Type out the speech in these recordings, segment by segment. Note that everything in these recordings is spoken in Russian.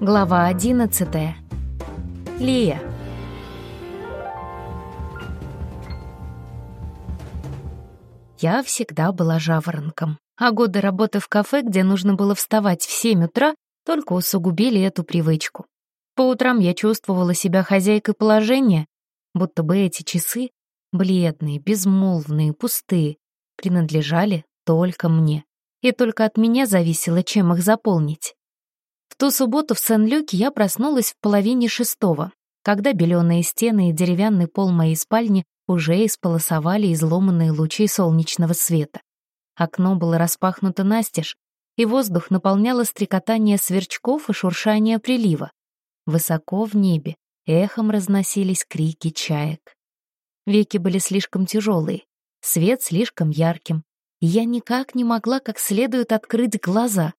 Глава 11. Лия. Я всегда была жаворонком, а годы работы в кафе, где нужно было вставать в 7 утра, только усугубили эту привычку. По утрам я чувствовала себя хозяйкой положения, будто бы эти часы, бледные, безмолвные, пустые, принадлежали только мне. И только от меня зависело, чем их заполнить. В ту субботу в Сен-Люке я проснулась в половине шестого, когда беленые стены и деревянный пол моей спальни уже исполосовали изломанные лучи солнечного света. Окно было распахнуто настежь, и воздух наполняло стрекотание сверчков и шуршание прилива. Высоко в небе эхом разносились крики чаек. Веки были слишком тяжелые, свет слишком ярким, я никак не могла как следует открыть глаза.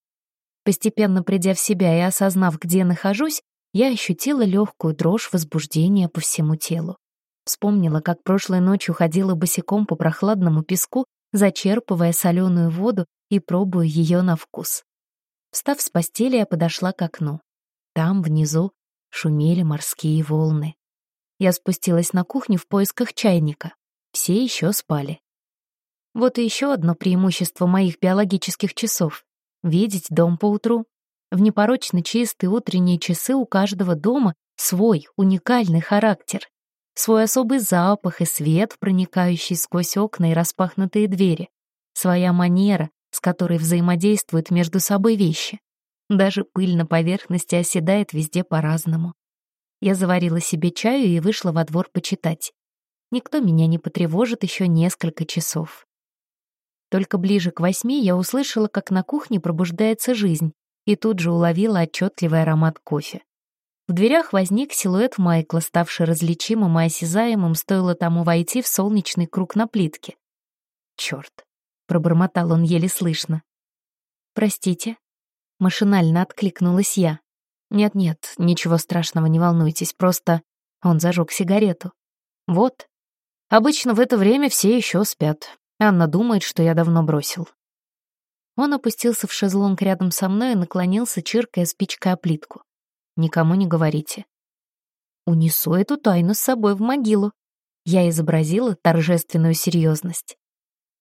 Постепенно придя в себя и осознав, где нахожусь, я ощутила легкую дрожь возбуждения по всему телу. Вспомнила, как прошлой ночью ходила босиком по прохладному песку, зачерпывая соленую воду и пробуя ее на вкус. Встав с постели, я подошла к окну. Там, внизу, шумели морские волны. Я спустилась на кухню в поисках чайника. Все еще спали. Вот и еще одно преимущество моих биологических часов видеть дом поутру. В непорочно чистые утренние часы у каждого дома свой уникальный характер, свой особый запах и свет, проникающий сквозь окна и распахнутые двери, своя манера, с которой взаимодействуют между собой вещи. Даже пыль на поверхности оседает везде по-разному. Я заварила себе чаю и вышла во двор почитать. Никто меня не потревожит еще несколько часов. Только ближе к восьми я услышала, как на кухне пробуждается жизнь, и тут же уловила отчетливый аромат кофе. В дверях возник силуэт Майкла, ставший различимым и осязаемым, стоило тому войти в солнечный круг на плитке. «Чёрт!» — пробормотал он еле слышно. «Простите?» — машинально откликнулась я. «Нет-нет, ничего страшного, не волнуйтесь, просто...» Он зажег сигарету. «Вот. Обычно в это время все еще спят. Анна думает, что я давно бросил. Он опустился в шезлонг рядом со мной и наклонился, чиркая спичкой о плитку. «Никому не говорите». «Унесу эту тайну с собой в могилу». Я изобразила торжественную серьезность.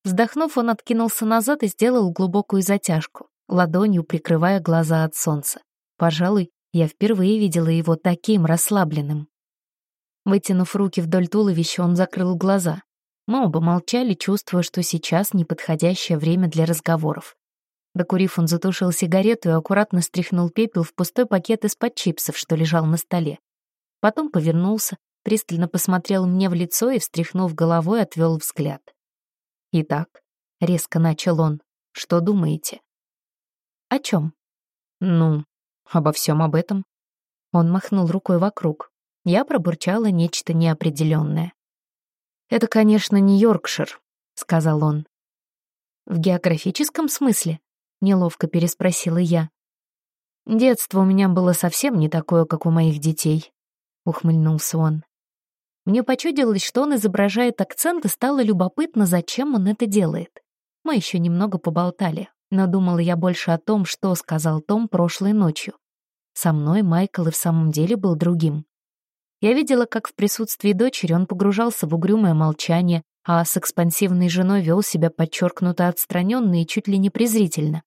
Вздохнув, он откинулся назад и сделал глубокую затяжку, ладонью прикрывая глаза от солнца. Пожалуй, я впервые видела его таким расслабленным. Вытянув руки вдоль туловища, он закрыл глаза. Мы оба молчали, чувствуя, что сейчас неподходящее время для разговоров. Докурив, он затушил сигарету и аккуратно стряхнул пепел в пустой пакет из-под чипсов, что лежал на столе. Потом повернулся, пристально посмотрел мне в лицо и, встряхнув головой, отвел взгляд. «Итак», — резко начал он, — «что думаете?» «О чем?» «Ну, обо всем об этом». Он махнул рукой вокруг. Я пробурчала нечто неопределенное. «Это, конечно, не Йоркшир», — сказал он. «В географическом смысле?» — неловко переспросила я. «Детство у меня было совсем не такое, как у моих детей», — ухмыльнулся он. Мне почудилось, что он изображает акцент, и стало любопытно, зачем он это делает. Мы еще немного поболтали, но думала я больше о том, что сказал Том прошлой ночью. Со мной Майкл и в самом деле был другим. Я видела, как в присутствии дочери он погружался в угрюмое молчание, а с экспансивной женой вел себя подчеркнуто отстраненно и чуть ли не презрительно.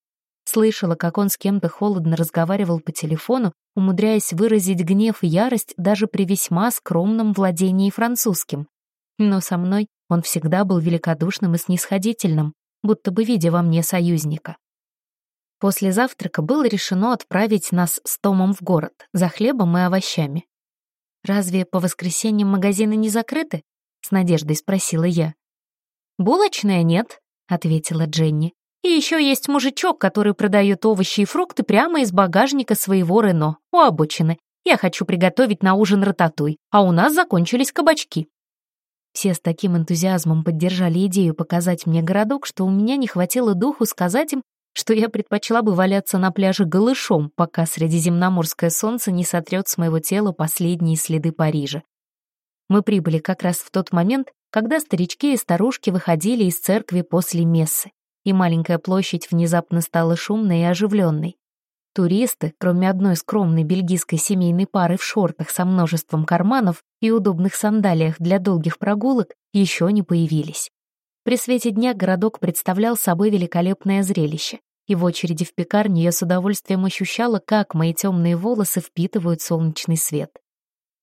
Слышала, как он с кем-то холодно разговаривал по телефону, умудряясь выразить гнев и ярость даже при весьма скромном владении французским. Но со мной он всегда был великодушным и снисходительным, будто бы видя во мне союзника. После завтрака было решено отправить нас с Томом в город за хлебом и овощами. «Разве по воскресеньям магазины не закрыты?» — с надеждой спросила я. «Булочная нет», — ответила Дженни. «И еще есть мужичок, который продает овощи и фрукты прямо из багажника своего Рено, у обочины. Я хочу приготовить на ужин рататуй, а у нас закончились кабачки». Все с таким энтузиазмом поддержали идею показать мне городок, что у меня не хватило духу сказать им, что я предпочла бы валяться на пляже голышом, пока средиземноморское солнце не сотрет с моего тела последние следы Парижа. Мы прибыли как раз в тот момент, когда старички и старушки выходили из церкви после мессы, и маленькая площадь внезапно стала шумной и оживленной. Туристы, кроме одной скромной бельгийской семейной пары в шортах со множеством карманов и удобных сандалиях для долгих прогулок, еще не появились. При свете дня городок представлял собой великолепное зрелище, и в очереди в пекарне я с удовольствием ощущала, как мои темные волосы впитывают солнечный свет.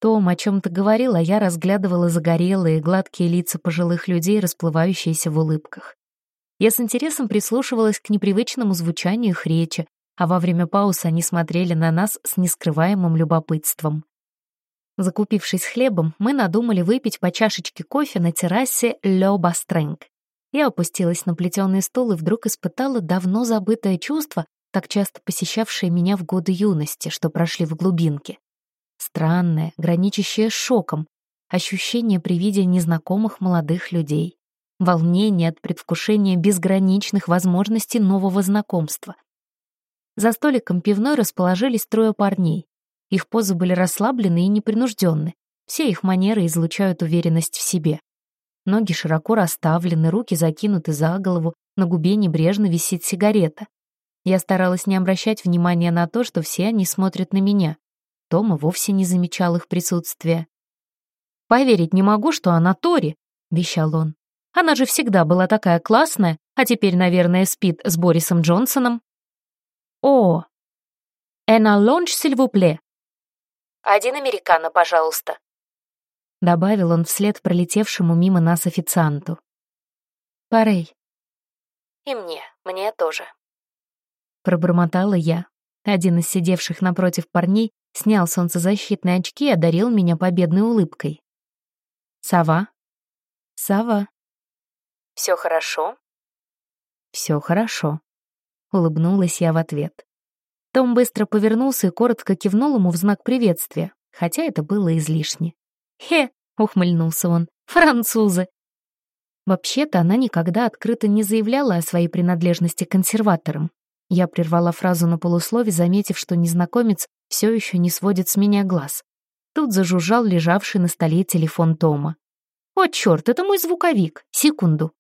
Том о чем-то говорил, а я разглядывала загорелые, гладкие лица пожилых людей, расплывающиеся в улыбках. Я с интересом прислушивалась к непривычному звучанию их речи, а во время пауз они смотрели на нас с нескрываемым любопытством. Закупившись хлебом, мы надумали выпить по чашечке кофе на террасе Лё Бастрэнг. Я опустилась на плетеный стул и вдруг испытала давно забытое чувство, так часто посещавшее меня в годы юности, что прошли в глубинке. Странное, граничащее с шоком, ощущение при виде незнакомых молодых людей, волнение от предвкушения безграничных возможностей нового знакомства — за столиком пивной расположились трое парней. Их позы были расслаблены и непринужденны. Все их манеры излучают уверенность в себе. Ноги широко расставлены, руки закинуты за голову, на губе небрежно висит сигарета. Я старалась не обращать внимания на то, что все они смотрят на меня. Тома вовсе не замечал их присутствия. «Поверить не могу, что она Тори», — вещал он. «Она же всегда была такая классная, а теперь, наверное, спит с Борисом Джонсоном». «О! Эна лонж, сильвупле!» «Один американо, пожалуйста», — добавил он вслед пролетевшему мимо нас официанту. «Парей». «И мне, мне тоже», — пробормотала я. Один из сидевших напротив парней снял солнцезащитные очки и одарил меня победной улыбкой. «Сова?» «Сова». «Все хорошо?» «Все хорошо», Улыбнулась я в ответ. Том быстро повернулся и коротко кивнул ему в знак приветствия, хотя это было излишне. «Хе!» — ухмыльнулся он. «Французы!» Вообще-то она никогда открыто не заявляла о своей принадлежности к консерваторам. Я прервала фразу на полуслове, заметив, что незнакомец все еще не сводит с меня глаз. Тут зажужжал лежавший на столе телефон Тома. «О, черт, это мой звуковик! Секунду!»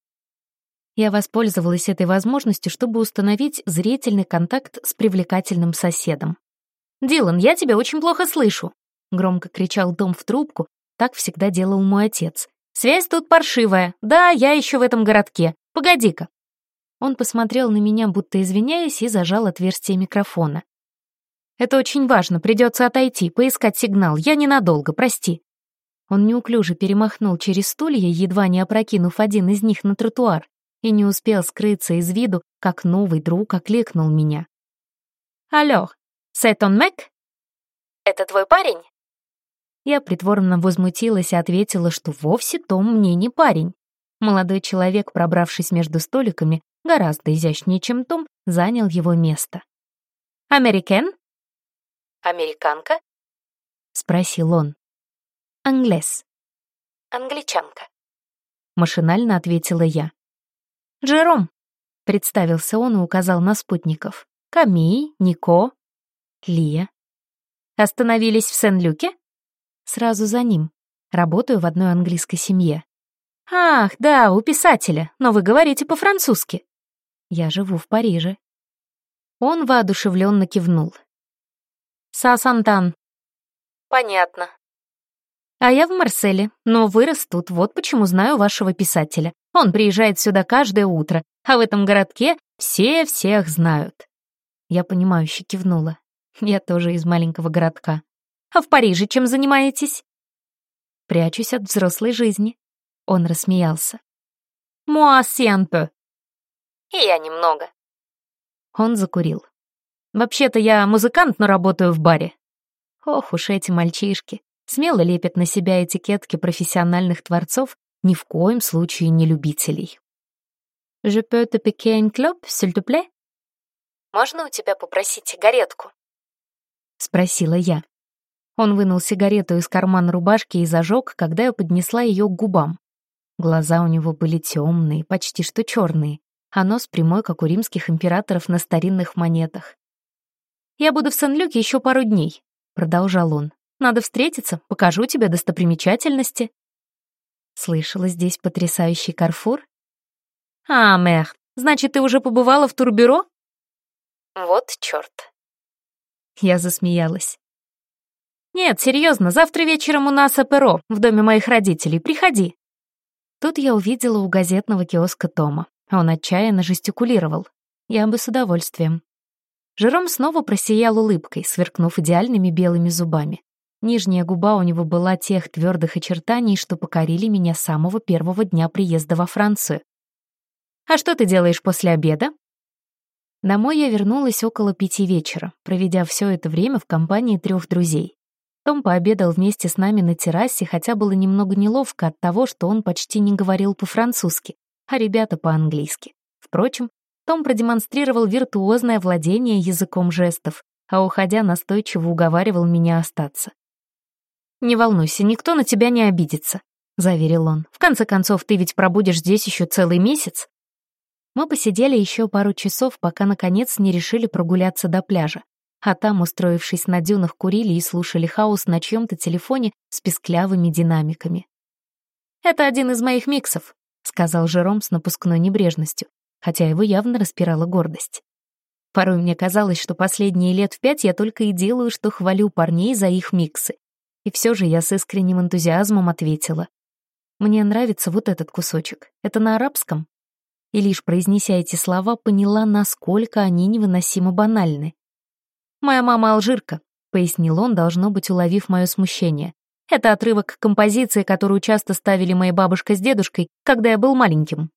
Я воспользовалась этой возможностью, чтобы установить зрительный контакт с привлекательным соседом. «Дилан, я тебя очень плохо слышу!» — громко кричал Том в трубку, так всегда делал мой отец. «Связь тут паршивая. Да, я еще в этом городке. Погоди-ка». Он посмотрел на меня, будто извиняясь, и зажал отверстие микрофона. «Это очень важно, придется отойти, поискать сигнал. Я ненадолго, прости». Он неуклюже перемахнул через стулья, едва не опрокинув один из них на тротуар и не успел скрыться из виду, как новый друг окликнул меня. «Алло, Сетон Мэг?» «Это твой парень?» Я притворно возмутилась и ответила, что вовсе Том мне не парень. Молодой человек, пробравшись между столиками, гораздо изящнее, чем Том, занял его место. «Америкен?» «Американка?» — спросил он. «Англес». «Англичанка», — машинально ответила я. «Джером», — представился он и указал на спутников. «Ками, Нико, Лия». «Остановились в Сен-Люке?» «Сразу за ним. Работаю в одной английской семье». «Ах, да, у писателя, но вы говорите по-французски». «Я живу в Париже». Он воодушевленно кивнул. «Са-Сантан». «Понятно». «А я в Марселе, но вырос тут, вот почему знаю вашего писателя. Он приезжает сюда каждое утро, а в этом городке все всех знают. Я понимающе кивнула. Я тоже из маленького городка. А в Париже чем занимаетесь? Прячусь от взрослой жизни. Он рассмеялся. Un peu. И я немного. Он закурил. Вообще-то я музыкант, но работаю в баре. Ох уж эти мальчишки. Смело лепят на себя этикетки профессиональных творцов ни в коем случае не любителей. «Je peux te piquer un clope, s'il te plaît?» «Можно у тебя попросить сигаретку?» — спросила я. Он вынул сигарету из кармана рубашки и зажег, когда я поднесла ее к губам. Глаза у него были темные, почти что черные, а нос прямой, как у римских императоров на старинных монетах. «Я буду в Сен-Люке еще пару дней», — продолжал он. «Надо встретиться, покажу тебе достопримечательности». Слышала здесь потрясающий Карфур? А, мэр, значит, ты уже побывала в турбюро? Вот черт. Я засмеялась. «Нет, серьезно, завтра вечером у нас оперо в доме моих родителей. Приходи». Тут я увидела у газетного киоска Тома. Он отчаянно жестикулировал. Я бы с удовольствием. Жером снова просиял улыбкой, сверкнув идеальными белыми зубами. Нижняя губа у него была тех твердых очертаний, что покорили меня с самого первого дня приезда во Францию. «А что ты делаешь после обеда?» Домой я вернулась около пяти вечера, проведя все это время в компании трех друзей. Том пообедал вместе с нами на террасе, хотя было немного неловко от того, что он почти не говорил по-французски, а ребята по-английски. Впрочем, Том продемонстрировал виртуозное владение языком жестов, а уходя настойчиво уговаривал меня остаться. «Не волнуйся, никто на тебя не обидится», — заверил он. «В конце концов, ты ведь пробудешь здесь еще целый месяц». Мы посидели еще пару часов, пока, наконец, не решили прогуляться до пляжа. А там, устроившись на дюнах, курили и слушали хаос на чьем-то телефоне с песклявыми динамиками. «Это один из моих миксов», — сказал Жером с напускной небрежностью, хотя его явно распирала гордость. Порой мне казалось, что последние лет в пять я только и делаю, что хвалю парней за их миксы. И все же я с искренним энтузиазмом ответила. «Мне нравится вот этот кусочек. Это на арабском?» И лишь произнеся эти слова, поняла, насколько они невыносимо банальны. «Моя мама алжирка», — пояснил он, должно быть, уловив мое смущение. «Это отрывок композиции, которую часто ставили моя бабушка с дедушкой, когда я был маленьким».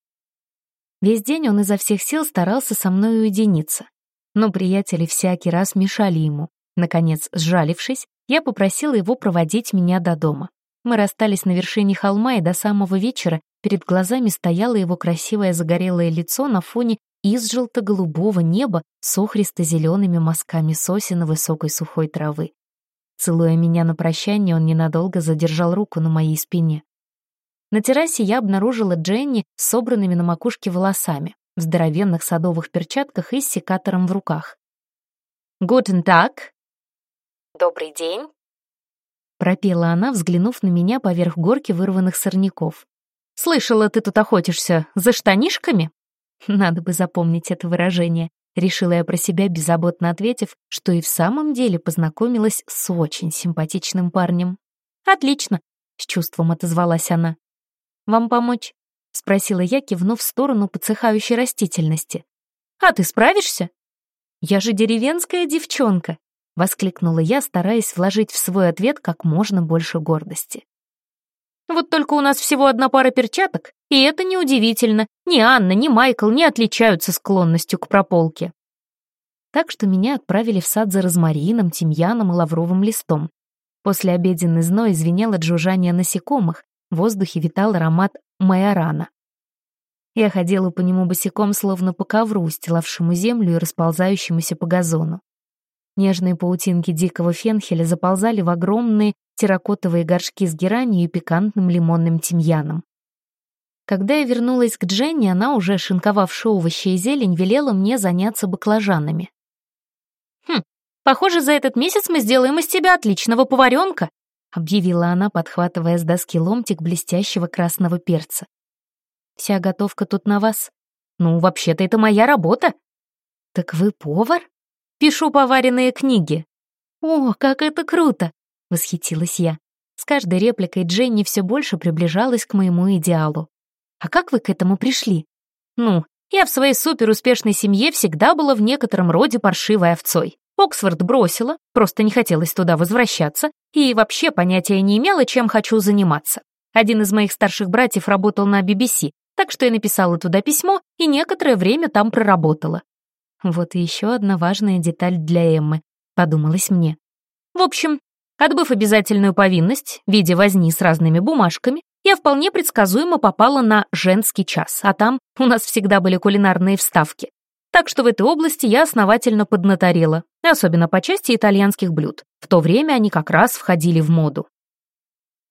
Весь день он изо всех сил старался со мной уединиться. Но приятели всякий раз мешали ему. Наконец, сжалившись, я попросила его проводить меня до дома. Мы расстались на вершине холма, и до самого вечера перед глазами стояло его красивое загорелое лицо на фоне из желто-голубого неба с охристо-зелеными мазками сосен и высокой сухой травы. Целуя меня на прощание, он ненадолго задержал руку на моей спине. На террасе я обнаружила Дженни с собранными на макушке волосами, в здоровенных садовых перчатках и с секатором в руках. «Гутен так!» «Добрый день», — пропела она, взглянув на меня поверх горки вырванных сорняков. «Слышала, ты тут охотишься за штанишками?» Надо бы запомнить это выражение. Решила я про себя, беззаботно ответив, что и в самом деле познакомилась с очень симпатичным парнем. «Отлично», — с чувством отозвалась она. «Вам помочь?» — спросила я, кивнув в сторону подсыхающей растительности. «А ты справишься?» «Я же деревенская девчонка», — воскликнула я, стараясь вложить в свой ответ как можно больше гордости. «Вот только у нас всего одна пара перчаток, и это неудивительно. Ни Анна, ни Майкл не отличаются склонностью к прополке». Так что меня отправили в сад за розмарином, тимьяном и лавровым листом. После обеденный зной звенело джужжание насекомых, в воздухе витал аромат майорана. Я ходила по нему босиком, словно по ковру, устилавшему землю и расползающемуся по газону. Нежные паутинки дикого фенхеля заползали в огромные терракотовые горшки с геранью и пикантным лимонным тимьяном. Когда я вернулась к Дженни, она, уже шинковавшая овощи и зелень, велела мне заняться баклажанами. «Хм, похоже, за этот месяц мы сделаем из тебя отличного поваренка», объявила она, подхватывая с доски ломтик блестящего красного перца. «Вся готовка тут на вас. Ну, вообще-то это моя работа». «Так вы повар?» Пишу поваренные книги». «О, как это круто!» — восхитилась я. С каждой репликой Дженни все больше приближалась к моему идеалу. «А как вы к этому пришли?» «Ну, я в своей суперуспешной семье всегда была в некотором роде паршивой овцой. Оксфорд бросила, просто не хотелось туда возвращаться, и вообще понятия не имела, чем хочу заниматься. Один из моих старших братьев работал на BBC, так что я написала туда письмо и некоторое время там проработала. Вот и еще одна важная деталь для Эммы, подумалось мне. В общем, отбыв обязательную повинность в виде возни с разными бумажками, я вполне предсказуемо попала на женский час, а там у нас всегда были кулинарные вставки. Так что в этой области я основательно поднаторела, особенно по части итальянских блюд. В то время они как раз входили в моду.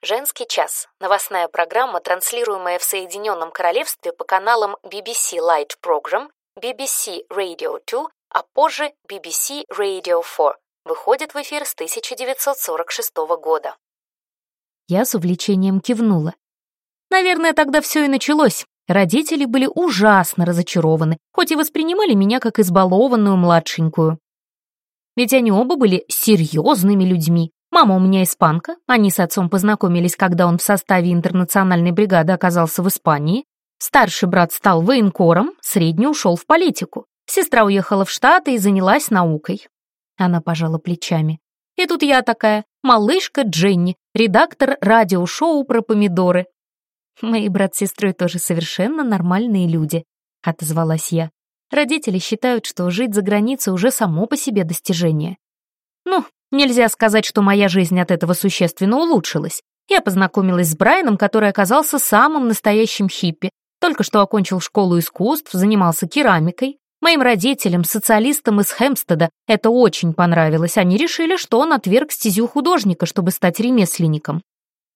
«Женский час» — новостная программа, транслируемая в Соединенном Королевстве по каналам BBC Light Program BBC Radio 2, а позже BBC Radio 4. Выходит в эфир с 1946 года. Я с увлечением кивнула. Наверное, тогда все и началось. Родители были ужасно разочарованы, хоть и воспринимали меня как избалованную младшенькую. ведь они оба были серьезными людьми. Мама у меня испанка, они с отцом познакомились, когда он в составе интернациональной бригады оказался в Испании. Старший брат стал военкором, средний ушел в политику. Сестра уехала в Штаты и занялась наукой. Она пожала плечами. И тут я такая, малышка Дженни, редактор радиошоу про помидоры. Мои брат с сестрой тоже совершенно нормальные люди, отозвалась я. Родители считают, что жить за границей уже само по себе достижение. Ну, нельзя сказать, что моя жизнь от этого существенно улучшилась. Я познакомилась с Брайаном, который оказался самым настоящим хиппи, только что окончил школу искусств, занимался керамикой. Моим родителям, социалистам из Хэмпстеда, это очень понравилось. Они решили, что он отверг стезю художника, чтобы стать ремесленником.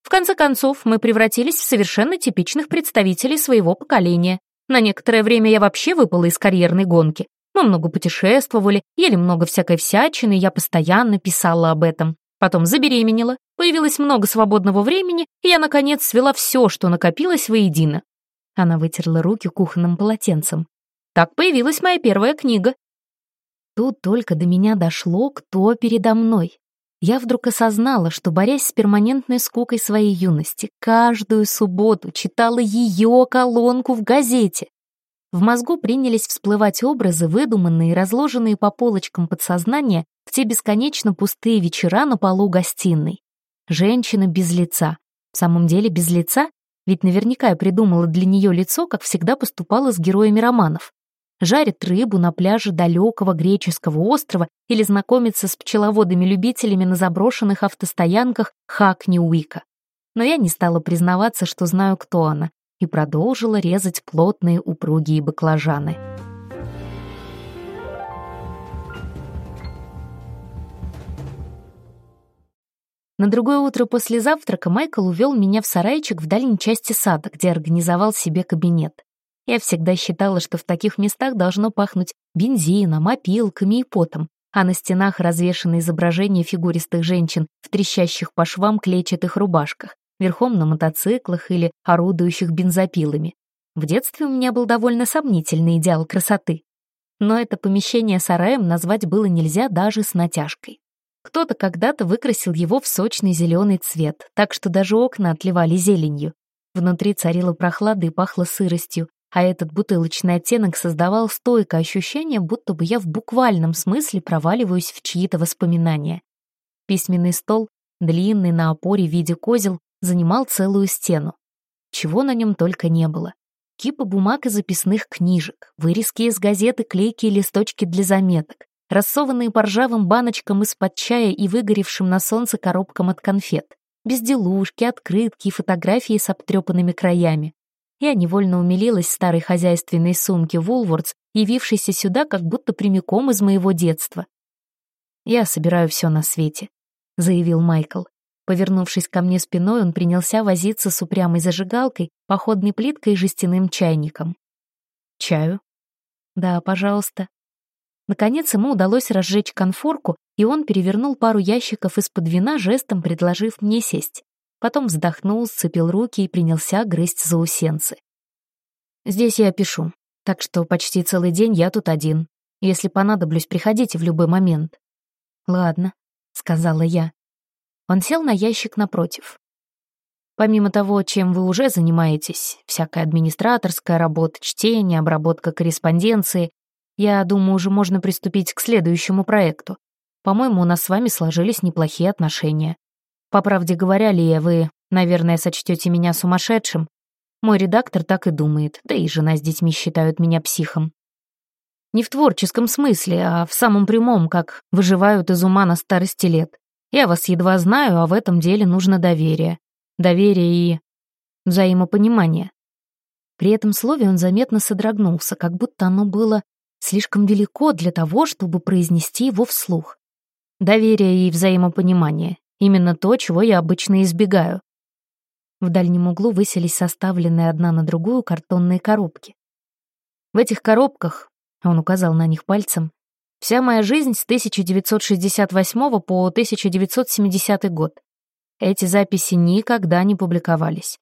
В конце концов, мы превратились в совершенно типичных представителей своего поколения. На некоторое время я вообще выпала из карьерной гонки. Мы много путешествовали, ели много всякой всячины, я постоянно писала об этом. Потом забеременела, появилось много свободного времени, и я, наконец, свела все, что накопилось воедино. Она вытерла руки кухонным полотенцем. Так появилась моя первая книга. Тут только до меня дошло, кто передо мной. Я вдруг осознала, что, борясь с перманентной скукой своей юности, каждую субботу читала ее колонку в газете. В мозгу принялись всплывать образы, выдуманные и разложенные по полочкам подсознания в те бесконечно пустые вечера на полу гостиной. Женщина без лица. В самом деле без лица, ведь наверняка я придумала для нее лицо, как всегда поступала с героями романов жарит рыбу на пляже далекого греческого острова или знакомится с пчеловодами-любителями на заброшенных автостоянках Хак-Ньюика. Но я не стала признаваться, что знаю, кто она, и продолжила резать плотные упругие баклажаны. На другое утро после завтрака Майкл увел меня в сарайчик в дальней части сада, где организовал себе кабинет. Я всегда считала, что в таких местах должно пахнуть бензином, опилками и потом, а на стенах развешаны изображения фигуристых женщин в трещащих по швам клетчатых рубашках, верхом на мотоциклах или орудующих бензопилами. В детстве у меня был довольно сомнительный идеал красоты. Но это помещение сараем назвать было нельзя даже с натяжкой. Кто-то когда-то выкрасил его в сочный зеленый цвет, так что даже окна отливали зеленью. Внутри царила прохлада и пахло сыростью, а этот бутылочный оттенок создавал стойкое ощущение, будто бы я в буквальном смысле проваливаюсь в чьи-то воспоминания. Письменный стол, длинный на опоре в виде козел, занимал целую стену. Чего на нем только не было. Кипа бумаг и записных книжек, вырезки из газеты, клейкие листочки для заметок, рассованные по ржавым баночкам из-под чая и выгоревшим на солнце коробкам от конфет, безделушки, открытки и фотографии с обтрепанными краями. Я невольно умилилась старой хозяйственной сумке Вулвордс, явившейся сюда как будто прямиком из моего детства. «Я собираю все на свете», — заявил Майкл. Повернувшись ко мне спиной, он принялся возиться с упрямой зажигалкой, походной плиткой и жестяным чайником. «Чаю?» «Да, пожалуйста». Наконец ему удалось разжечь конфорку, и он перевернул пару ящиков из-под вина, жестом предложив мне сесть. Потом вздохнул, сцепил руки и принялся грызть заусенцы. «Здесь я пишу, так что почти целый день я тут один. Если понадоблюсь, приходите в любой момент». «Ладно», — сказала я. Он сел на ящик напротив. Помимо того, чем вы уже занимаетесь, всякая администраторская работа, чтение, обработка корреспонденции, я думаю, уже можно приступить к следующему проекту. По-моему, у нас с вами сложились неплохие отношения. По правде говоря, Лия, вы, наверное, сочтете меня сумасшедшим. Мой редактор так и думает, да и жена с детьми считают меня психом. Не в творческом смысле, а в самом прямом, как выживают из ума на старости лет. Я вас едва знаю, а в этом деле нужно доверие. Доверие и взаимопонимание. При этом слове он заметно содрогнулся, как будто оно было слишком велико для того, чтобы произнести его вслух. Доверие и взаимопонимание. Именно то, чего я обычно избегаю. В дальнем углу высились составленные одна на другую картонные коробки. В этих коробках, он указал на них пальцем, вся моя жизнь с 1968 по 1970 год. Эти записи никогда не публиковались.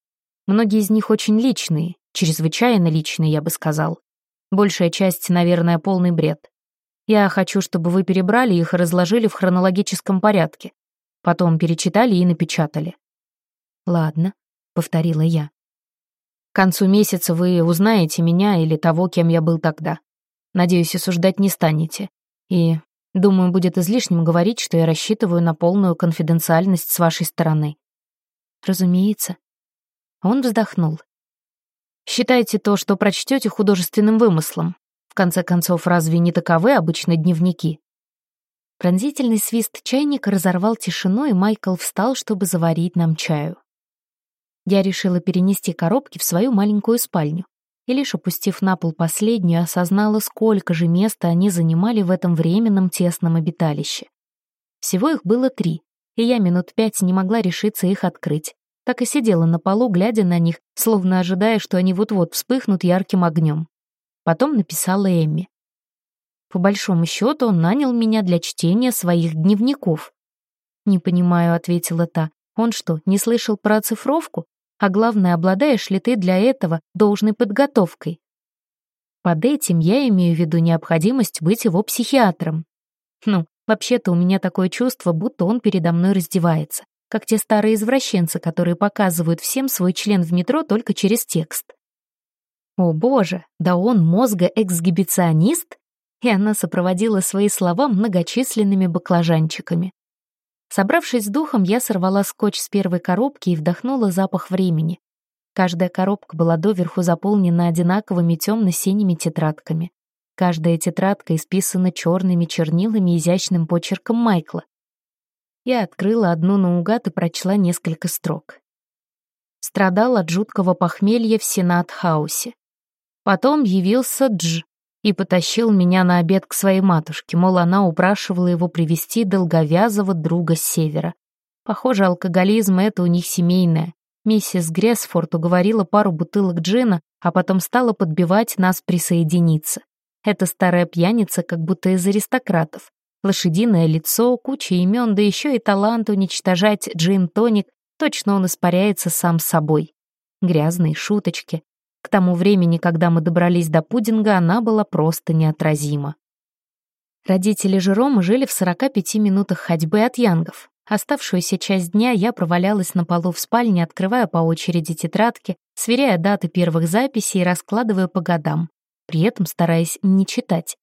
Многие из них очень личные, чрезвычайно личные, я бы сказал. Большая часть, наверное, полный бред. Я хочу, чтобы вы перебрали их и разложили в хронологическом порядке. Потом перечитали и напечатали». «Ладно», — повторила я. «К концу месяца вы узнаете меня или того, кем я был тогда. Надеюсь, осуждать не станете. И, думаю, будет излишним говорить, что я рассчитываю на полную конфиденциальность с вашей стороны». «Разумеется». Он вздохнул. «Считайте то, что прочтете художественным вымыслом. В конце концов, разве не таковы обычно дневники?» Пронзительный свист чайника разорвал тишину, и Майкл встал, чтобы заварить нам чаю. Я решила перенести коробки в свою маленькую спальню и лишь опустив на пол последнюю, осознала, сколько же места они занимали в этом временном тесном обиталище. Всего их было три, и я минут пять не могла решиться их открыть. Так и сидела на полу, глядя на них, словно ожидая, что они вот-вот вспыхнут ярким огнем. Потом написала Эмми. По большому счету он нанял меня для чтения своих дневников. «Не понимаю», — ответила та. «Он что, не слышал про оцифровку? А главное, обладаешь ли ты для этого должной подготовкой?» Под этим я имею в виду необходимость быть его психиатром. Ну, вообще-то у меня такое чувство, будто он передо мной раздевается, как те старые извращенцы, которые показывают всем свой член в метро только через текст. О боже, да он мозга-эксгибиционист? и она сопроводила свои слова многочисленными баклажанчиками. Собравшись с духом, я сорвала скотч с первой коробки и вдохнула запах времени. Каждая коробка была доверху заполнена одинаковыми темно-синими тетрадками. Каждая тетрадка исписана черными чернилами изящным почерком Майкла. Я открыла одну наугад и прочла несколько строк. Страдал от жуткого похмелья в Сенат-хаусе. Потом явился Дж, и потащил меня на обед к своей матушке, мол, она упрашивала его привести долговязого друга с севера. Похоже, алкоголизм — это у них семейное. Миссис Гресфорд уговорила пару бутылок джина, а потом стала подбивать нас присоединиться. Эта старая пьяница как будто из аристократов. Лошадиное лицо, куча имен, да еще и талант уничтожать джин-тоник, точно он испаряется сам собой. Грязные шуточки, к тому времени, когда мы добрались до пудинга, она была просто неотразима. Родители Жерома жили в 45 минутах ходьбы от Янгов. Оставшуюся часть дня я провалялась на полу в спальне, открывая по очереди тетрадки, сверяя даты первых записей и раскладывая по годам, при этом стараясь не читать.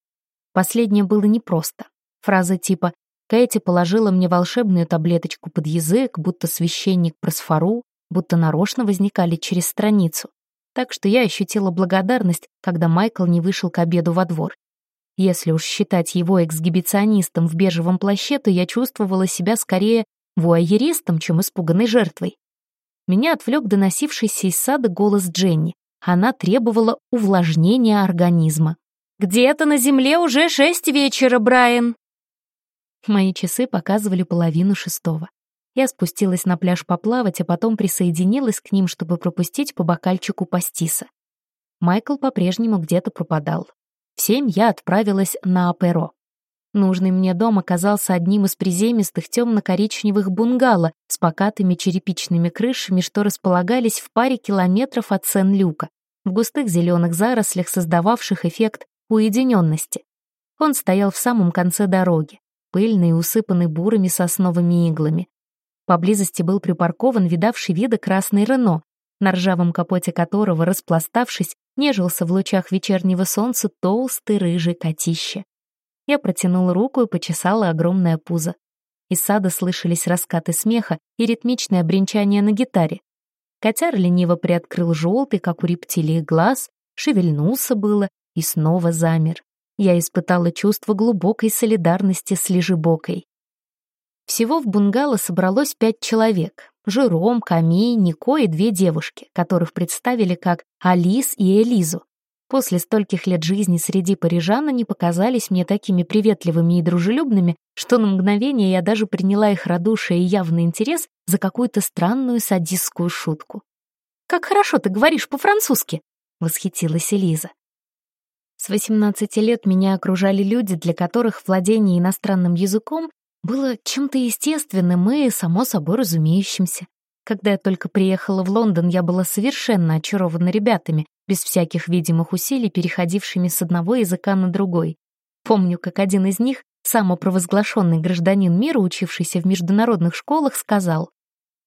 Последнее было непросто. Фраза типа «Кэти положила мне волшебную таблеточку под язык, будто священник просфору», будто нарочно возникали через страницу так что я ощутила благодарность, когда Майкл не вышел к обеду во двор. Если уж считать его эксгибиционистом в бежевом плаще, то я чувствовала себя скорее вуайеристом, чем испуганной жертвой. Меня отвлек доносившийся из сада голос Дженни. Она требовала увлажнения организма. «Где-то на земле уже шесть вечера, Брайан!» Мои часы показывали половину шестого. Я спустилась на пляж поплавать, а потом присоединилась к ним, чтобы пропустить по бокальчику пастиса. Майкл по-прежнему где-то пропадал. В семь я отправилась на Аперо. Нужный мне дом оказался одним из приземистых темно-коричневых бунгало с покатыми черепичными крышами, что располагались в паре километров от Сен-Люка, в густых зеленых зарослях, создававших эффект уединенности. Он стоял в самом конце дороги, пыльный и усыпанный бурыми сосновыми иглами. Поблизости был припаркован видавший виды красный Рено, на ржавом капоте которого, распластавшись, нежился в лучах вечернего солнца толстый рыжий котище. Я протянула руку и почесала огромное пузо. Из сада слышались раскаты смеха и ритмичное бренчание на гитаре. Котяр лениво приоткрыл желтый, как у рептилии, глаз, шевельнулся было и снова замер. Я испытала чувство глубокой солидарности с лежебокой. Всего в бунгало собралось пять человек. Жером, Ками, Нико и две девушки, которых представили как Алис и Элизу. После стольких лет жизни среди парижан они показались мне такими приветливыми и дружелюбными, что на мгновение я даже приняла их радушие и явный интерес за какую-то странную садистскую шутку. «Как хорошо ты говоришь по-французски!» — восхитилась Элиза. С 18 лет меня окружали люди, для которых владение иностранным языком было чем-то естественным и, само собой, разумеющимся. Когда я только приехала в Лондон, я была совершенно очарована ребятами, без всяких видимых усилий, переходившими с одного языка на другой. Помню, как один из них, самопровозглашенный гражданин мира, учившийся в международных школах, сказал,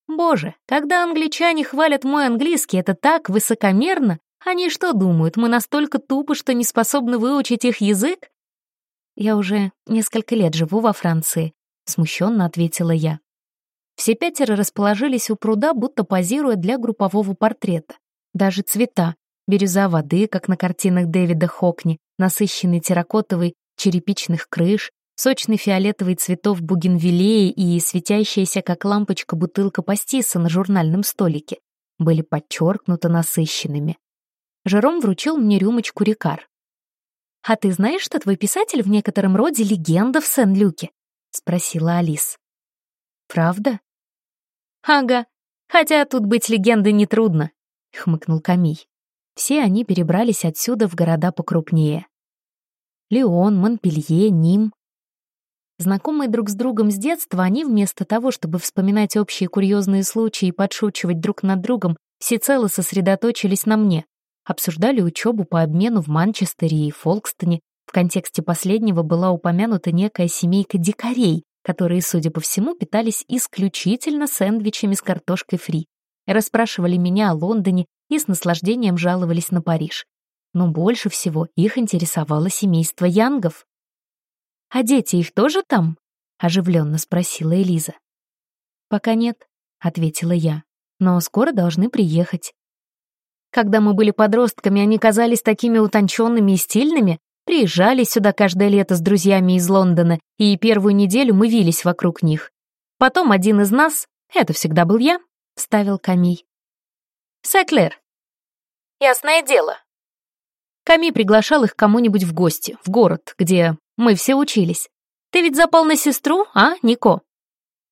«Боже, когда англичане хвалят мой английский, это так высокомерно! Они что думают, мы настолько тупы, что не способны выучить их язык?» «Я уже несколько лет живу во Франции», — смущенно ответила я. Все пятеро расположились у пруда, будто позируя для группового портрета. Даже цвета — бирюза воды, как на картинах Дэвида Хокни, насыщенный терракотовый черепичных крыш, сочный фиолетовый цветов бугенвиллеи и светящаяся, как лампочка, бутылка пастиса на журнальном столике были подчеркнуто насыщенными. Жером вручил мне рюмочку рикар. «А ты знаешь, что твой писатель в некотором роде легенда в Сен-Люке?» — спросила Алис. «Правда?» «Ага, хотя тут быть легендой нетрудно», — хмыкнул Камий. Все они перебрались отсюда в города покрупнее. Леон, Монпелье, Ним. Знакомые друг с другом с детства, они вместо того, чтобы вспоминать общие курьезные случаи и подшучивать друг над другом, всецело сосредоточились на мне. Обсуждали учебу по обмену в Манчестере и Фолкстоне. В контексте последнего была упомянута некая семейка дикарей, которые, судя по всему, питались исключительно сэндвичами с картошкой фри. Расспрашивали меня о Лондоне и с наслаждением жаловались на Париж но больше всего их интересовало семейство Янгов. «А дети их тоже там?» — оживленно спросила Элиза. «Пока нет», — ответила я, — «но скоро должны приехать». Когда мы были подростками, они казались такими утонченными и стильными, приезжали сюда каждое лето с друзьями из Лондона, и первую неделю мы вились вокруг них. Потом один из нас, это всегда был я, вставил Камий. «Саклер». «Ясное дело», Ками приглашал их кому-нибудь в гости, в город, где мы все учились. Ты ведь запал на сестру, а, Нико?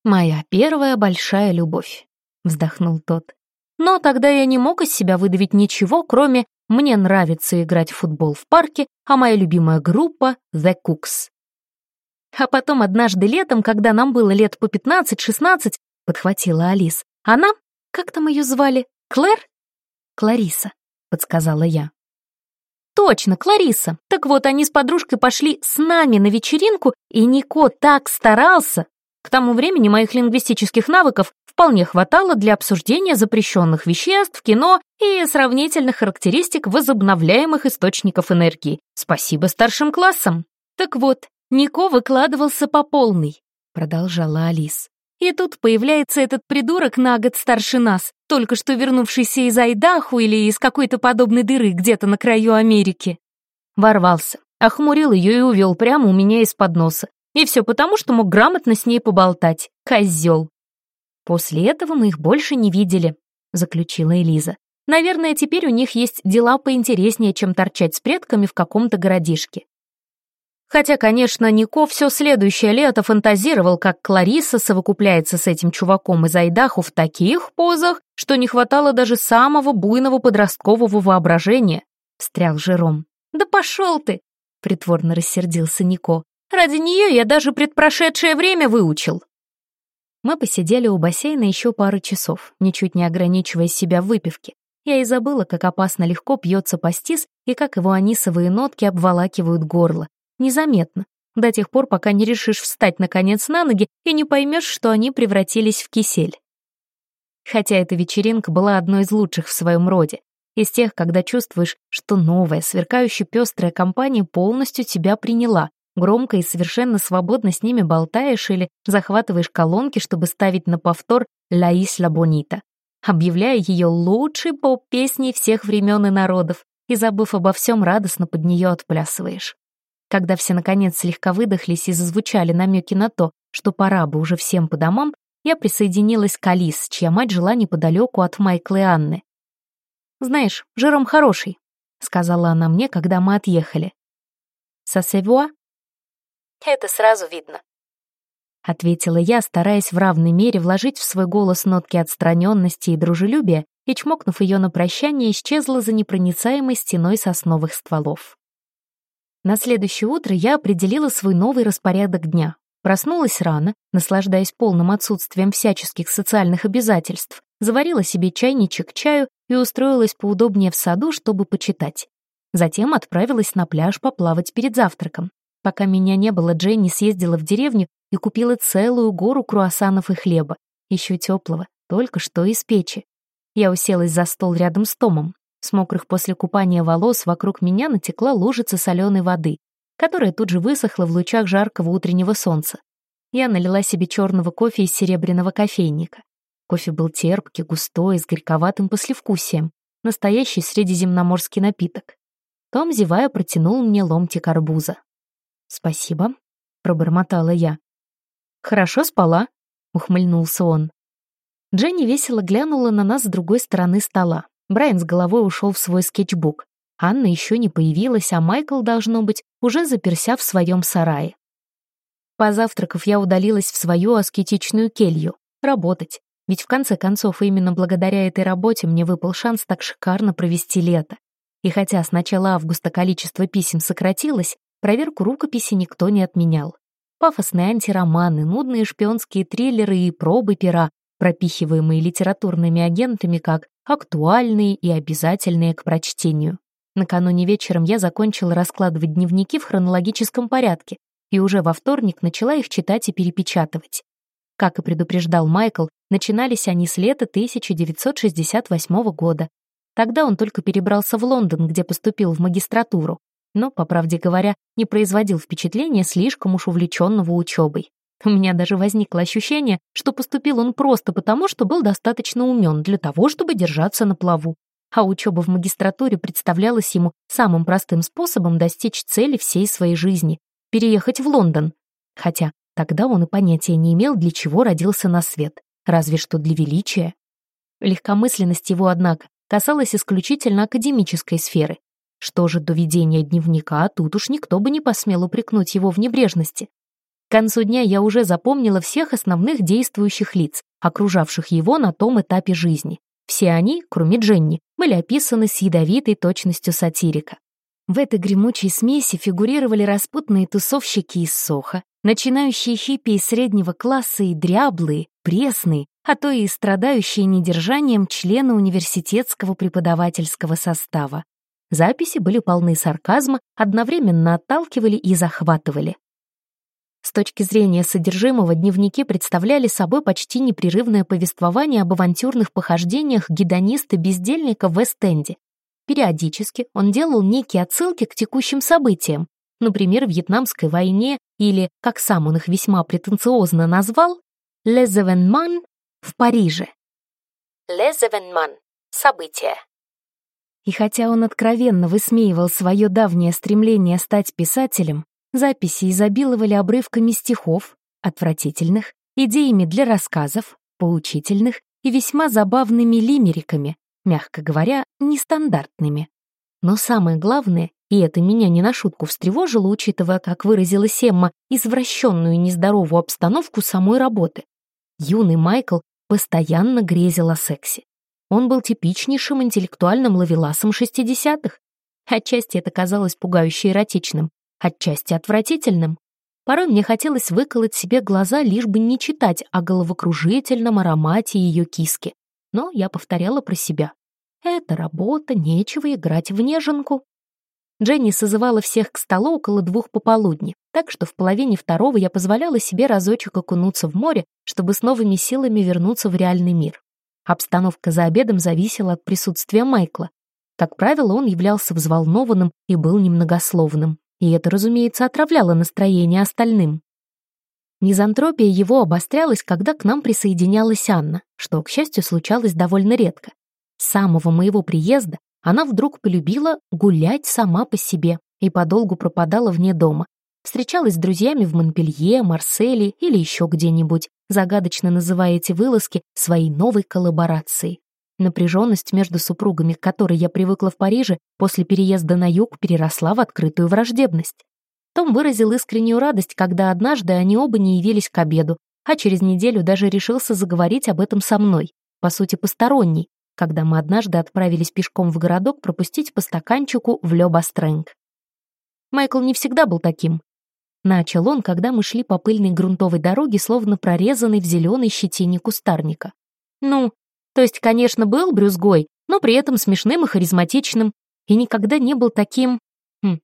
Моя первая большая любовь, вздохнул тот. Но тогда я не мог из себя выдавить ничего, кроме «мне нравится играть в футбол в парке, а моя любимая группа — The Cooks». А потом однажды летом, когда нам было лет по 15-16, подхватила Алис. Она, как там ее звали, Клэр? Клариса, подсказала я. Точно, Клариса. Так вот, они с подружкой пошли с нами на вечеринку, и Нико так старался. К тому времени моих лингвистических навыков вполне хватало для обсуждения запрещенных веществ, кино и сравнительных характеристик возобновляемых источников энергии. Спасибо старшим классам. Так вот, Нико выкладывался по полной, продолжала Алис. И тут появляется этот придурок на год старше нас, только что вернувшийся из Айдаху или из какой-то подобной дыры где-то на краю Америки. Ворвался, охмурил ее и увел прямо у меня из-под носа. И все потому, что мог грамотно с ней поболтать. Козел. После этого мы их больше не видели, заключила Элиза. Наверное, теперь у них есть дела поинтереснее, чем торчать с предками в каком-то городишке. Хотя, конечно, Нико все следующее лето фантазировал, как Клариса совокупляется с этим чуваком из Айдаху в таких позах, что не хватало даже самого буйного подросткового воображения. Встрял Жером. «Да пошел ты!» — притворно рассердился Нико. «Ради нее я даже предпрошедшее время выучил». Мы посидели у бассейна еще пару часов, ничуть не ограничивая себя в выпивке. Я и забыла, как опасно легко пьется пастис и как его анисовые нотки обволакивают горло, Незаметно. До тех пор, пока не решишь встать наконец на ноги и не поймешь, что они превратились в кисель. Хотя эта вечеринка была одной из лучших в своем роде. Из тех, когда чувствуешь, что новая, сверкающая пестрая компания полностью тебя приняла, громко и совершенно свободно с ними болтаешь или захватываешь колонки, чтобы ставить на повтор «La Isla Bonita», объявляя ее лучшей поп-песней всех времен и народов, и, забыв обо всем, радостно под нее отплясываешь. Когда все наконец слегка выдохлись и зазвучали намеки на то, что пора бы уже всем по домам, я присоединилась к Алис, чья мать жила неподалеку от Майкла и Анны. «Знаешь, Жером хороший», — сказала она мне, когда мы отъехали. «Сосевуа?» «Это сразу видно», — ответила я, стараясь в равной мере вложить в свой голос нотки отстраненности и дружелюбия, и, чмокнув ее на прощание, исчезла за непроницаемой стеной сосновых стволов. На следующее утро я определила свой новый распорядок дня. Проснулась рано, наслаждаясь полным отсутствием всяческих социальных обязательств, заварила себе чайничек чаю и устроилась поудобнее в саду, чтобы почитать. Затем отправилась на пляж поплавать перед завтраком. Пока меня не было, Дженни съездила в деревню и купила целую гору круассанов и хлеба, еще теплого, только что из печи. Я уселась за стол рядом с Томом. С мокрых после купания волос вокруг меня натекла лужица соленой воды, которая тут же высохла в лучах жаркого утреннего солнца. Я налила себе черного кофе из серебряного кофейника. Кофе был терпкий, густой, с горьковатым послевкусием. Настоящий средиземноморский напиток. Том, зевая, протянул мне ломтик арбуза. «Спасибо», — пробормотала я. «Хорошо спала», — ухмыльнулся он. Дженни весело глянула на нас с другой стороны стола. Брайан с головой ушел в свой скетчбук. Анна еще не появилась, а Майкл, должно быть, уже заперся в своем сарае. Позавтракав, я удалилась в свою аскетичную келью. Работать. Ведь в конце концов именно благодаря этой работе мне выпал шанс так шикарно провести лето. И хотя с начала августа количество писем сократилось, проверку рукописи никто не отменял. Пафосные антироманы, нудные шпионские триллеры и пробы пера, пропихиваемые литературными агентами как актуальные и обязательные к прочтению. Накануне вечером я закончила раскладывать дневники в хронологическом порядке и уже во вторник начала их читать и перепечатывать. Как и предупреждал Майкл, начинались они с лета 1968 года, Тогда он только перебрался в Лондон, где поступил в магистратуру, но, по правде говоря, не производил впечатления слишком уж увлеченного учебой. У меня даже возникло ощущение, что поступил он просто потому, что был достаточно умен для того, чтобы держаться на плаву. А учеба в магистратуре представлялась ему самым простым способом достичь цели всей своей жизни — переехать в Лондон. Хотя тогда он и понятия не имел, для чего родился на свет, разве что для величия. Легкомысленность его, однако, касалась исключительно академической сферы. Что же до ведения дневника, тут уж никто бы не посмел упрекнуть его в небрежности. К концу дня я уже запомнила всех основных действующих лиц, окружавших его на том этапе жизни. Все они, кроме Дженни, были описаны с ядовитой точностью сатирика. В этой гремучей смеси фигурировали распутные тусовщики из Соха, начинающие хиппи из среднего класса и дряблые, пресные, а то и страдающие недержанием члены университетского преподавательского состава. Записи были полны сарказма, одновременно отталкивали и захватывали. С точки зрения содержимого, дневники представляли собой почти непрерывное повествование об авантюрных похождениях гедониста-бездельника в Вест-Энде. Периодически он делал некие отсылки к текущим событиям, например, Вьетнамской войне или, как сам он их весьма претенциозно назвал, «Лезевенман в Париже. Лезевенман. События. И хотя он откровенно высмеивал свое давнее стремление стать писателем, записи изобиловали обрывками стихов, отвратительных, идеями для рассказов, поучительных и весьма забавными лимериками, мягко говоря, нестандартными. Но самое главное, и это меня не на шутку встревожило, учитывая, как выразилась Эмма, извращенную и нездоровую обстановку самой работы. Юный Майкл постоянно грезил о сексе. Он был типичнейшим интеллектуальным ловеласом 60-х. Отчасти это казалось пугающе эротичным, отчасти отвратительным. Порой мне хотелось выколоть себе глаза, лишь бы не читать о головокружительном аромате ее киски. Но я повторяла про себя. Это работа, нечего играть в неженку. Дженни созывала всех к столу около двух пополудни так что в половине второго я позволяла себе разочек окунуться в море, чтобы с новыми силами вернуться в реальный мир. Обстановка за обедом зависела от присутствия Майкла. Как правило, он являлся взволнованным и был немногословным, и это, разумеется, отравляло настроение остальным. Мизантропия его обострялась, когда к нам присоединялась Анна, что, к счастью, случалось довольно редко. С самого моего приезда она вдруг полюбила гулять сама по себе и подолгу пропадала вне дома, Встречалась с друзьями в Монпелье, Марселе или еще где-нибудь, загадочно называя эти вылазки своей новой коллаборацией. Напряженность между супругами, к которой я привыкла в Париже, после переезда на юг переросла в открытую враждебность. Том выразил искреннюю радость, когда однажды они оба не явились к обеду, а через неделю даже решился заговорить об этом со мной, по сути, посторонний, когда мы однажды отправились пешком в городок пропустить по стаканчику в Лёбастрэнг. Майкл не всегда был таким. Начал он, когда мы шли по пыльной грунтовой дороге, словно прорезанной в зеленой щетине кустарника. Ну, то есть, конечно, был брюзгой, но при этом смешным и харизматичным, и никогда не был таким... Хм,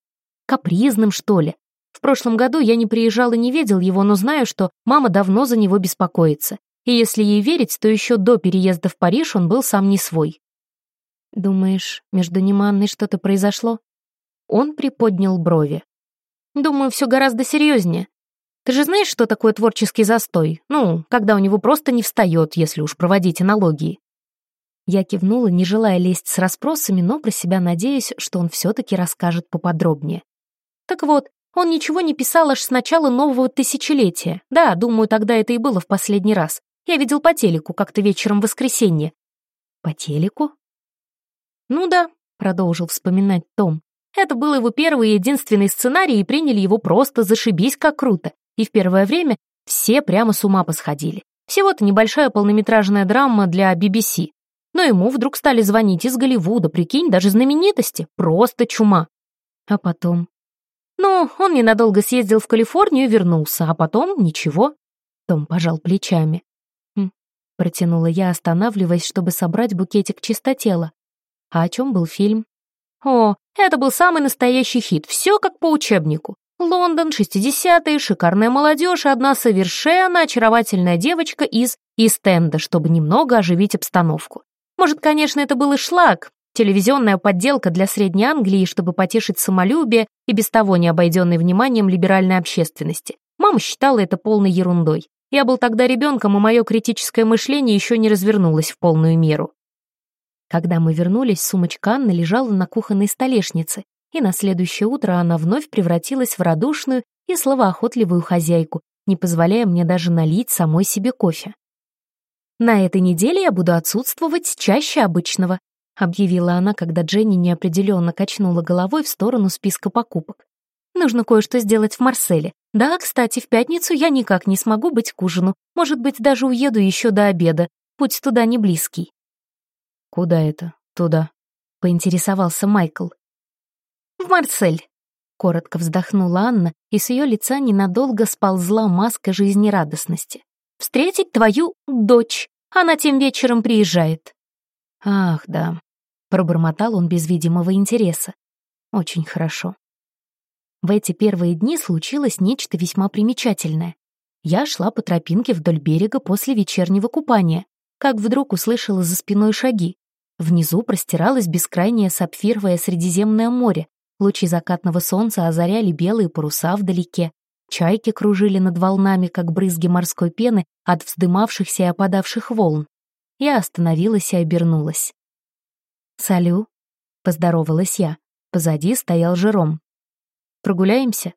капризным, что ли. В прошлом году я не приезжал и не видел его, но знаю, что мама давно за него беспокоится. И если ей верить, то еще до переезда в Париж он был сам не свой. Думаешь, между ним и что-то произошло? Он приподнял брови. Думаю, все гораздо серьезнее. Ты же знаешь, что такое творческий застой? Ну, когда у него просто не встает, если уж проводить аналогии. Я кивнула, не желая лезть с расспросами, но про себя надеюсь, что он все-таки расскажет поподробнее. Так вот, он ничего не писал аж с начала нового тысячелетия. Да, думаю, тогда это и было в последний раз. Я видел по телеку как-то вечером в воскресенье. По телеку? Ну да, продолжил вспоминать Том. Это был его первый и единственный сценарий, и приняли его просто зашибись как круто. И в первое время все прямо с ума посходили. Всего-то небольшая полнометражная драма для BBC. Но ему вдруг стали звонить из Голливуда, прикинь, даже знаменитости. Просто чума. А потом? Ну, он ненадолго съездил в Калифорнию и вернулся, а потом ничего. Том пожал плечами. Хм, протянула я, останавливаясь, чтобы собрать букетик чистотела. А о чем был фильм? О, это был самый настоящий хит, все как по учебнику. Лондон, 60-е, шикарная молодежь и одна совершенно очаровательная девочка из Истенда, чтобы немного оживить обстановку. Может, конечно, это был и шлак, телевизионная подделка для Средней Англии, чтобы потешить самолюбие и без того не обойденной вниманием либеральной общественности. Мама считала это полной ерундой. Я был тогда ребенком, и мое критическое мышление еще не развернулось в полную меру. Когда мы вернулись, сумочка Анны лежала на кухонной столешнице, и на следующее утро она вновь превратилась в радушную и словоохотливую хозяйку, не позволяя мне даже налить самой себе кофе. «На этой неделе я буду отсутствовать чаще обычного», объявила она, когда Дженни неопределенно качнула головой в сторону списка покупок. «Нужно кое-что сделать в Марселе. Да, кстати, в пятницу я никак не смогу быть к ужину. Может быть, даже уеду еще до обеда. Путь туда не близкий». «Куда это? Туда?» — поинтересовался Майкл. «В Марсель», — коротко вздохнула Анна, и с ее лица ненадолго сползла маска жизнерадостности встретить твою дочь. Она тем вечером приезжает». «Ах, да», — пробормотал он без видимого интереса. «Очень хорошо». В эти первые дни случилось нечто весьма примечательное. Я шла по тропинке вдоль берега после вечернего купания, как вдруг услышала за спиной шаги. Внизу простиралось бескрайнее сапфировое Средиземное море, лучи закатного солнца озаряли белые паруса вдалеке, Чайки кружили над волнами, как брызги морской пены от вздымавшихся и опадавших волн. Я остановилась и обернулась. «Салю», — поздоровалась я. Позади стоял Жером. «Прогуляемся?»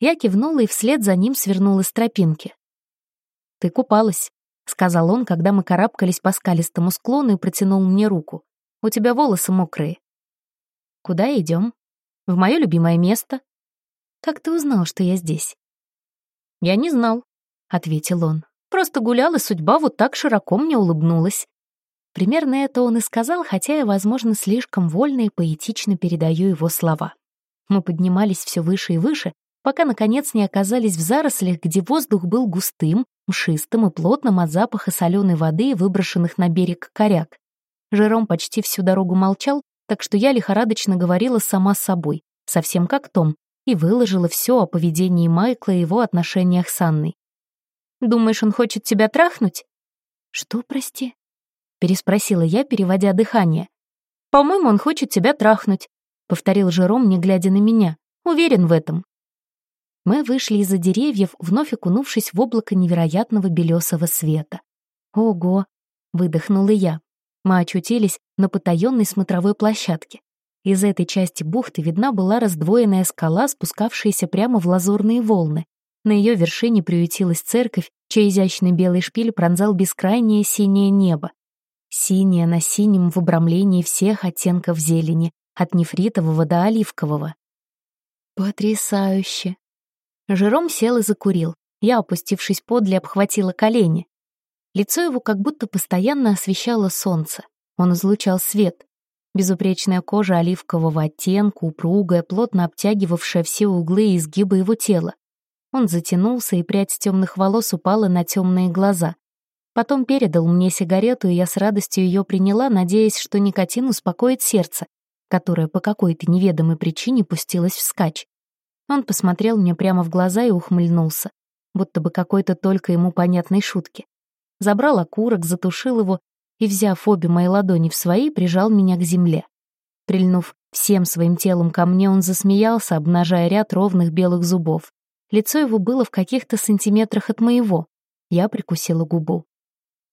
Я кивнула и вслед за ним свернула с тропинки. «Ты купалась», — сказал он, когда мы карабкались по скалистому склону и протянул мне руку. «У тебя волосы мокрые». «Куда идем?» «В мое любимое место», как ты узнал, что я здесь?» «Я не знал», — ответил он. «Просто гулял, и судьба вот так широко мне улыбнулась». Примерно это он и сказал, хотя я, возможно, слишком вольно и поэтично передаю его слова. Мы поднимались все выше и выше, пока, наконец, не оказались в зарослях, где воздух был густым, мшистым и плотным от запаха соленой воды и выброшенных на берег коряк. Жером почти всю дорогу молчал, так что я лихорадочно говорила сама с собой, совсем как Том, и выложила все о поведении Майкла и его отношениях с Анной. «Думаешь, он хочет тебя трахнуть?» «Что, прости?» — переспросила я, переводя дыхание. «По-моему, он хочет тебя трахнуть», — повторил Жером, не глядя на меня. «Уверен в этом». Мы вышли из-за деревьев, вновь окунувшись в облако невероятного белесого света. «Ого!» — выдохнула я. Мы очутились на потаенной смотровой площадке. Из этой части бухты видна была раздвоенная скала, спускавшаяся прямо в лазурные волны. На ее вершине приютилась церковь, чей изящный белый шпиль пронзал бескрайнее синее небо. Синее на синем в обрамлении всех оттенков зелени, от нефритового до оливкового. Потрясающе! Жером сел и закурил. Я, опустившись подле, обхватила колени. Лицо его как будто постоянно освещало солнце. Он излучал свет. Безупречная кожа оливкового оттенка, упругая, плотно обтягивавшая все углы и изгибы его тела. Он затянулся, и прядь темных волос упала на темные глаза. Потом передал мне сигарету, и я с радостью ее приняла, надеясь, что никотин успокоит сердце, которое по какой-то неведомой причине пустилось вскачь. Он посмотрел мне прямо в глаза и ухмыльнулся, будто бы какой-то только ему понятной шутки. Забрал окурок, затушил его и, взяв обе мои ладони в свои, прижал меня к земле. Прильнув всем своим телом ко мне, он засмеялся, обнажая ряд ровных белых зубов. Лицо его было в каких-то сантиметрах от моего. Я прикусила губу.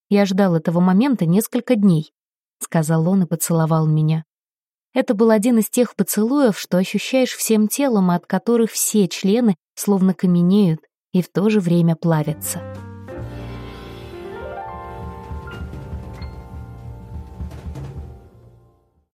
«Я ждал этого момента несколько дней», — сказал он и поцеловал меня. Это был один из тех поцелуев, что ощущаешь всем телом, от которых все члены словно каменеют и в то же время плавятся.